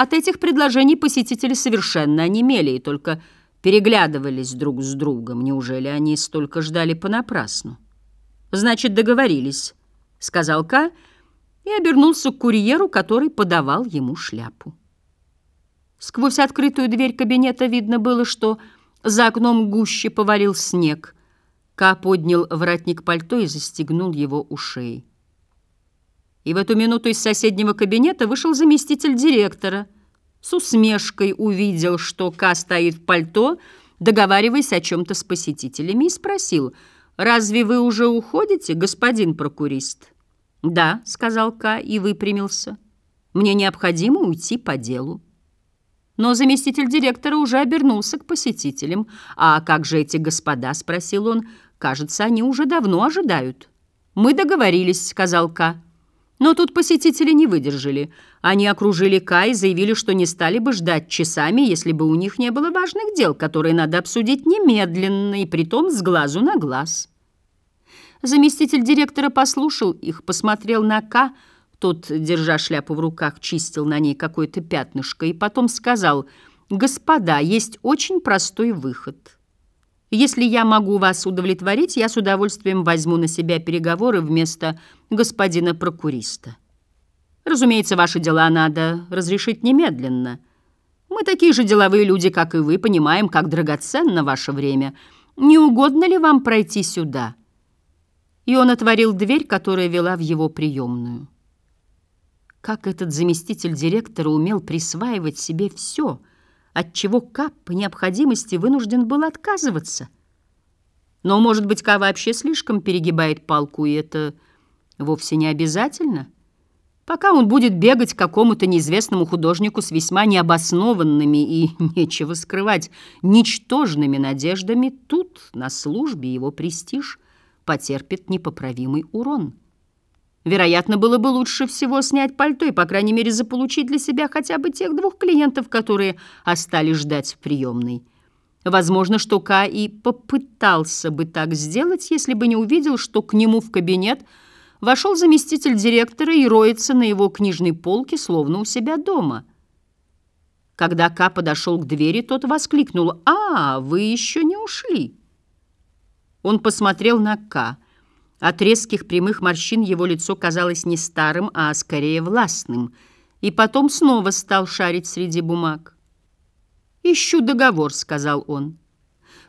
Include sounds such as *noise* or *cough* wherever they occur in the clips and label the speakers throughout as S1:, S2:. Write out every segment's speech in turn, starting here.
S1: От этих предложений посетители совершенно онемели и только переглядывались друг с другом. Неужели они столько ждали понапрасну? «Значит, договорились», — сказал Ка и обернулся к курьеру, который подавал ему шляпу. Сквозь открытую дверь кабинета видно было, что за окном гуще повалил снег. Ка поднял воротник пальто и застегнул его у шеи. И в эту минуту из соседнего кабинета вышел заместитель директора. С усмешкой увидел, что Ка стоит в пальто, договариваясь о чем-то с посетителями, и спросил, «Разве вы уже уходите, господин прокурист?» «Да», — сказал Ка и выпрямился. «Мне необходимо уйти по делу». Но заместитель директора уже обернулся к посетителям. «А как же эти господа?» — спросил он. «Кажется, они уже давно ожидают». «Мы договорились», — сказал Ка. Но тут посетители не выдержали. Они окружили Ка и заявили, что не стали бы ждать часами, если бы у них не было важных дел, которые надо обсудить немедленно и притом с глазу на глаз. Заместитель директора послушал их, посмотрел на Ка, тот, держа шляпу в руках, чистил на ней какое-то пятнышко и потом сказал, «Господа, есть очень простой выход». Если я могу вас удовлетворить, я с удовольствием возьму на себя переговоры вместо господина прокуриста. Разумеется, ваши дела надо разрешить немедленно. Мы такие же деловые люди, как и вы, понимаем, как драгоценно ваше время. Не угодно ли вам пройти сюда?» И он отворил дверь, которая вела в его приемную. Как этот заместитель директора умел присваивать себе все — от чего Кап по необходимости вынужден был отказываться. Но, может быть, Ка вообще слишком перегибает палку, и это вовсе не обязательно. Пока он будет бегать к какому-то неизвестному художнику с весьма необоснованными и, *laughs* нечего скрывать, ничтожными надеждами, тут, на службе, его престиж потерпит непоправимый урон. Вероятно, было бы лучше всего снять пальто и, по крайней мере, заполучить для себя хотя бы тех двух клиентов, которые остались ждать в приемной. Возможно, что Ка и попытался бы так сделать, если бы не увидел, что к нему в кабинет вошел заместитель директора и роется на его книжной полке, словно у себя дома. Когда Ка подошел к двери, тот воскликнул «А, вы еще не ушли!» Он посмотрел на Ка. От резких прямых морщин его лицо казалось не старым, а скорее властным, и потом снова стал шарить среди бумаг. «Ищу договор», — сказал он.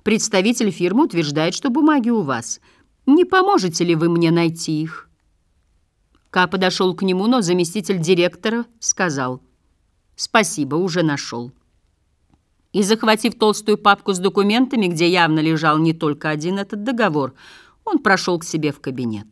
S1: «Представитель фирмы утверждает, что бумаги у вас. Не поможете ли вы мне найти их?» Ка подошел к нему, но заместитель директора сказал «Спасибо, уже нашел». И, захватив толстую папку с документами, где явно лежал не только один этот договор, он прошел к себе в кабинет.